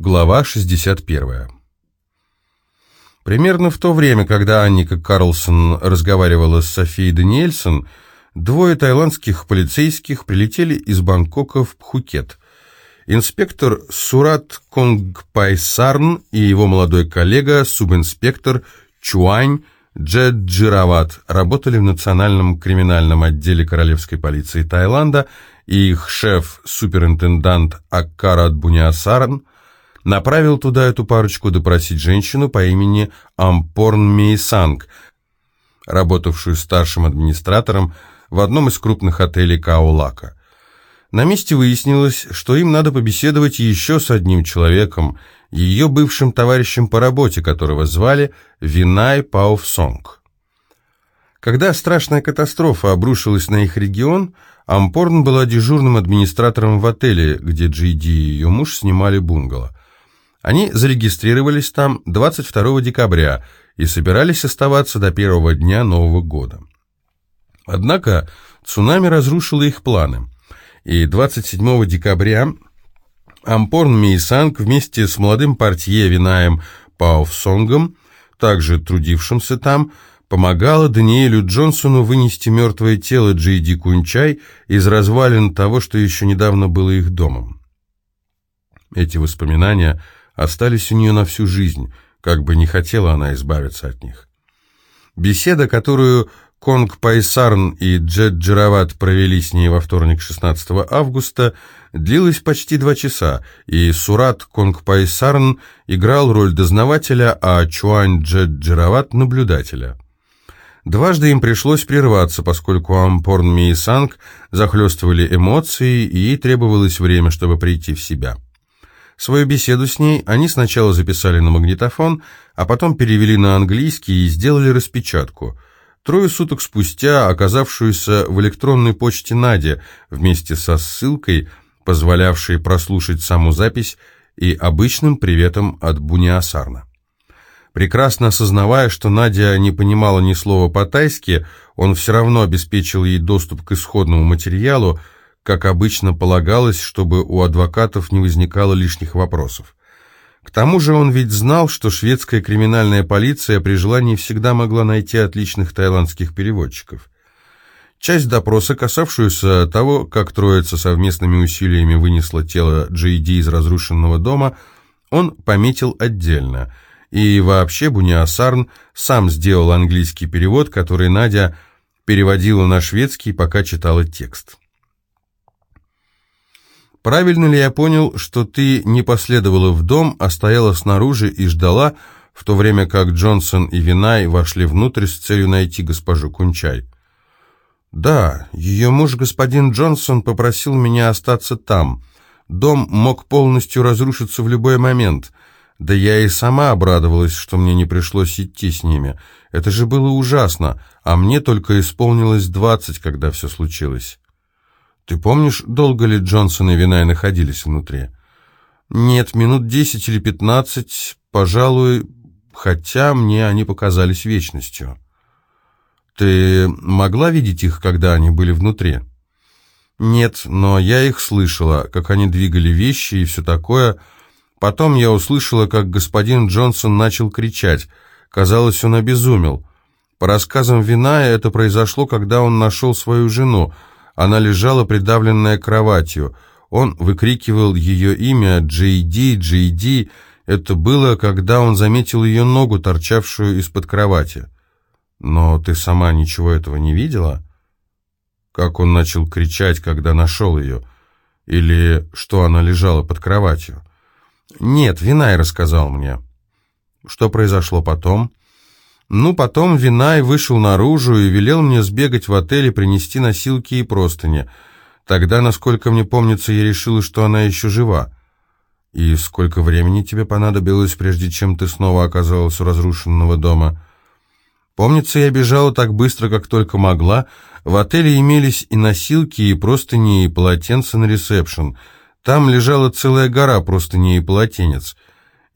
Глава 61. Примерно в то время, когда Анника Карлсон разговаривала с Софией Даниэльсон, двое тайландских полицейских прилетели из Бангкока в Пхукет. Инспектор Сурат Конгпайсарн и его молодой коллега, субинспектор Чуань Джеджирават, работали в Национальном криминальном отделе Королевской полиции Таиланда, и их шеф, суперинтендант Аккарат Буниасарн – направил туда эту парочку допросить женщину по имени Ампорн Мейсанг, работавшую старшим администратором в одном из крупных отелей Каолака. На месте выяснилось, что им надо побеседовать еще с одним человеком, ее бывшим товарищем по работе, которого звали Винай Пауфсонг. Когда страшная катастрофа обрушилась на их регион, Ампорн была дежурным администратором в отеле, где Джейди и ее муж снимали бунгало. Они зарегистрировались там 22 декабря и собирались оставаться до первого дня Нового года. Однако цунами разрушило их планы, и 27 декабря Ампорн Мейсанг вместе с молодым портье Винаем Пауфсонгом, также трудившимся там, помогала Даниэлю Джонсону вынести мертвое тело Джейди Кунчай из развалин того, что еще недавно было их домом. Эти воспоминания – остались у нее на всю жизнь, как бы не хотела она избавиться от них. Беседа, которую Конг Пайсарн и Джет Джерават провели с ней во вторник 16 августа, длилась почти два часа, и Сурат Конг Пайсарн играл роль дознавателя, а Чуань Джет Джерават – наблюдателя. Дважды им пришлось прерваться, поскольку Ампорн Ми и Санг захлестывали эмоции, и ей требовалось время, чтобы прийти в себя. Свою беседу с ней они сначала записали на магнитофон, а потом перевели на английский и сделали распечатку. Трое суток спустя, оказавшуюся в электронной почте Наде, вместе со ссылкой, позволявшей прослушать саму запись, и обычным приветом от Буниасарна. Прекрасно осознавая, что Надя не понимала ни слова по-тайски, он все равно обеспечил ей доступ к исходному материалу, как обычно полагалось, чтобы у адвокатов не возникало лишних вопросов. К тому же он ведь знал, что шведская криминальная полиция при желании всегда могла найти отличных таиландских переводчиков. Часть допроса, касавшуюся того, как троица совместными усилиями вынесла тело Джейди из разрушенного дома, он пометил отдельно. И вообще Буниасарн сам сделал английский перевод, который Надя переводила на шведский, пока читала текст. Правильно ли я понял, что ты не последовала в дом, а стояла снаружи и ждала, в то время как Джонсон и Винай вошли внутрь с целью найти госпожу Кунчай? Да, ее муж, господин Джонсон, попросил меня остаться там. Дом мог полностью разрушиться в любой момент. Да я и сама обрадовалась, что мне не пришлось идти с ними. Это же было ужасно, а мне только исполнилось двадцать, когда все случилось. «Ты помнишь, долго ли Джонсон и Винай находились внутри?» «Нет, минут десять или пятнадцать, пожалуй, хотя мне они показались вечностью». «Ты могла видеть их, когда они были внутри?» «Нет, но я их слышала, как они двигали вещи и все такое. Потом я услышала, как господин Джонсон начал кричать. Казалось, он обезумел. По рассказам Виная, это произошло, когда он нашел свою жену, она лежала придавленная кроватью. Он выкрикивал ее имя «Джейди, Джейди». Это было, когда он заметил ее ногу, торчавшую из-под кровати. «Но ты сама ничего этого не видела?» Как он начал кричать, когда нашел ее? Или что она лежала под кроватью? «Нет, Винай рассказал мне». «Что произошло потом?» Ну, потом Винай вышел наружу и велел мне сбегать в отель и принести носилки и простыни. Тогда, насколько мне помнится, я решила, что она еще жива. И сколько времени тебе понадобилось, прежде чем ты снова оказалась у разрушенного дома? Помнится, я бежала так быстро, как только могла. В отеле имелись и носилки, и простыни, и полотенца на ресепшн. Там лежала целая гора простыней и полотенец —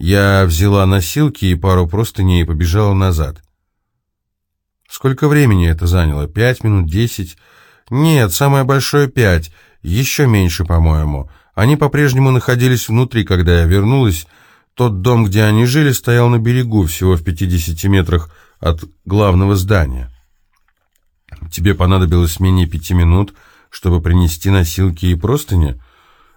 я взяла носилки и пару простыней и побежала назад. Сколько времени это заняло? Пять минут, десять? Нет, самое большое пять. Еще меньше, по-моему. Они по-прежнему находились внутри, когда я вернулась. Тот дом, где они жили, стоял на берегу, всего в 50 метрах от главного здания. Тебе понадобилось менее пяти минут, чтобы принести носилки и простыни?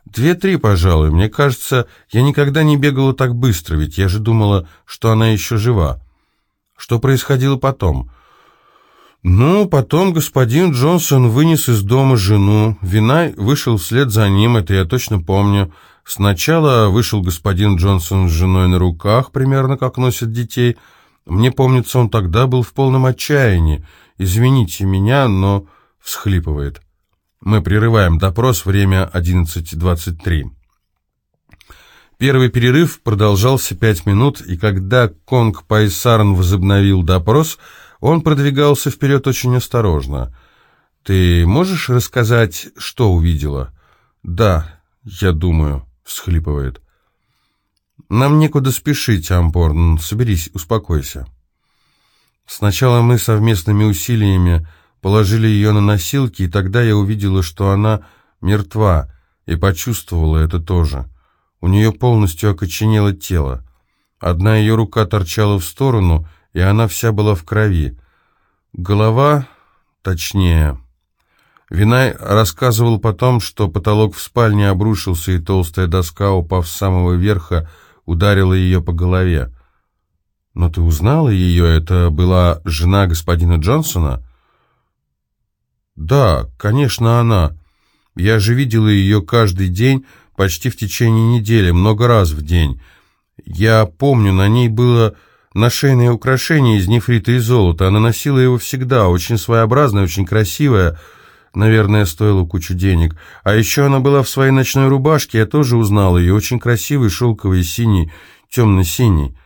Две-три, пожалуй. Мне кажется, я никогда не бегала так быстро, ведь я же думала, что она еще жива. Что происходило потом? Ну, потом господин Джонсон вынес из дома жену. Винай вышел вслед за ним, это я точно помню. Сначала вышел господин Джонсон с женой на руках, примерно как носят детей. Мне помнится, он тогда был в полном отчаянии. Извините меня, но всхлипывает. Мы прерываем допрос, время 11.23. Первый перерыв продолжался пять минут, и когда Конг Пайсарн возобновил допрос, он продвигался вперед очень осторожно. «Ты можешь рассказать, что увидела?» «Да, я думаю», — всхлипывает. «Нам некуда спешить, Ампорн, соберись, успокойся». Сначала мы совместными усилиями положили ее на носилки, и тогда я увидела, что она мертва, и почувствовала это тоже. У нее полностью окоченело тело. Одна ее рука торчала в сторону, и она вся была в крови. Голова, точнее... Винай рассказывал потом, что потолок в спальне обрушился, и толстая доска, упав с самого верха, ударила ее по голове. «Но ты узнала ее? Это была жена господина Джонсона?» «Да, конечно, она. Я же видела ее каждый день, почти в течение недели, много раз в день. Я помню, на ней было нашейное украшение из нефрита и золота. Она носила его всегда, очень своеобразное, очень красивое. Наверное, стоило кучу денег. А еще она была в своей ночной рубашке, я тоже узнал ее, очень красивый, шелковый, синий, темно-синий.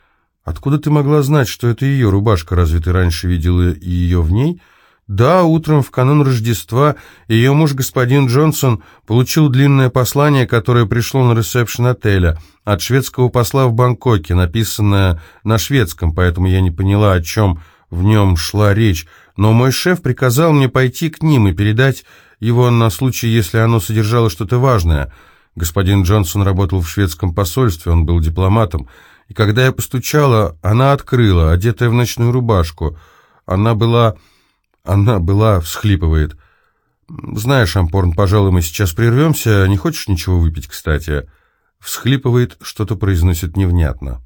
Откуда ты могла знать, что это ее рубашка? Разве ты раньше видела ее в ней?» Да, утром в канун Рождества ее муж, господин Джонсон, получил длинное послание, которое пришло на ресепшн отеля от шведского посла в Бангкоке, написанное на шведском, поэтому я не поняла, о чем в нем шла речь. Но мой шеф приказал мне пойти к ним и передать его на случай, если оно содержало что-то важное. Господин Джонсон работал в шведском посольстве, он был дипломатом. И когда я постучала, она открыла, одетая в ночную рубашку. Она была она была, всхлипывает. «Знаешь, Ампорн, пожалуй, мы сейчас прервемся. Не хочешь ничего выпить, кстати?» Всхлипывает, что-то произносит невнятно.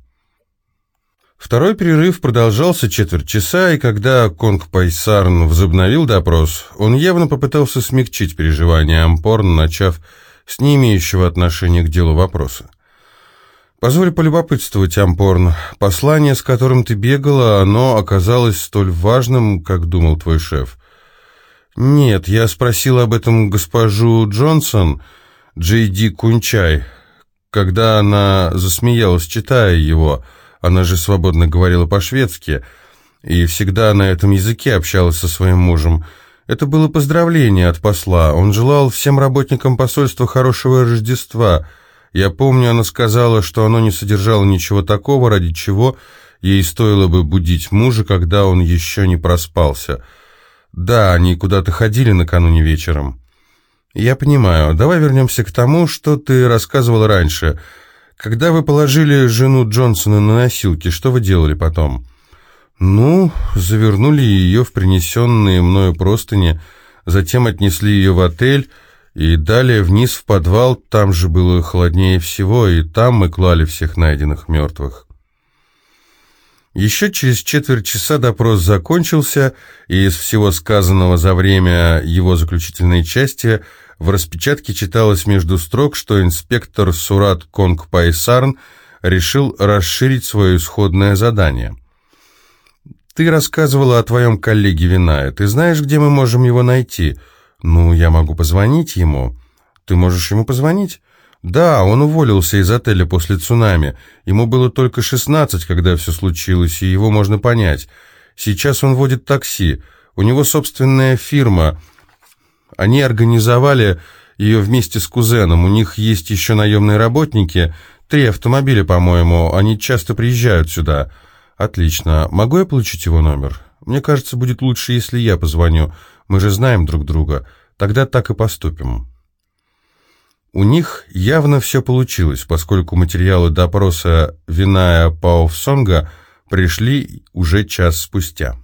Второй перерыв продолжался четверть часа, и когда Конг Пайсарн возобновил допрос, он явно попытался смягчить переживания Ампорн, начав с не имеющего отношения к делу вопроса. «Позволь полюбопытствовать, Ампорн. Послание, с которым ты бегала, оно оказалось столь важным, как думал твой шеф?» «Нет, я спросил об этом госпожу Джонсон, Джей Ди Кунчай, когда она засмеялась, читая его. Она же свободно говорила по-шведски и всегда на этом языке общалась со своим мужем. Это было поздравление от посла. Он желал всем работникам посольства хорошего Рождества». Я помню, она сказала, что оно не содержало ничего такого, ради чего ей стоило бы будить мужа, когда он еще не проспался. Да, они куда-то ходили накануне вечером. Я понимаю. Давай вернемся к тому, что ты рассказывал раньше. Когда вы положили жену Джонсона на носилки, что вы делали потом? Ну, завернули ее в принесенные мною простыни, затем отнесли ее в отель, и далее вниз в подвал, там же было холоднее всего, и там мы клали всех найденных мертвых. Еще через четверть часа допрос закончился, и из всего сказанного за время его заключительной части в распечатке читалось между строк, что инспектор Сурат Конг Пайсарн решил расширить свое исходное задание. «Ты рассказывала о твоем коллеге Виная. Ты знаешь, где мы можем его найти?» «Ну, я могу позвонить ему». «Ты можешь ему позвонить?» «Да, он уволился из отеля после цунами. Ему было только 16, когда все случилось, и его можно понять. Сейчас он водит такси. У него собственная фирма. Они организовали ее вместе с кузеном. У них есть еще наемные работники. Три автомобиля, по-моему. Они часто приезжают сюда». «Отлично. Могу я получить его номер?» Мне кажется, будет лучше, если я позвоню. Мы же знаем друг друга. Тогда так и поступим». У них явно все получилось, поскольку материалы допроса Виная Пауфсонга пришли уже час спустя.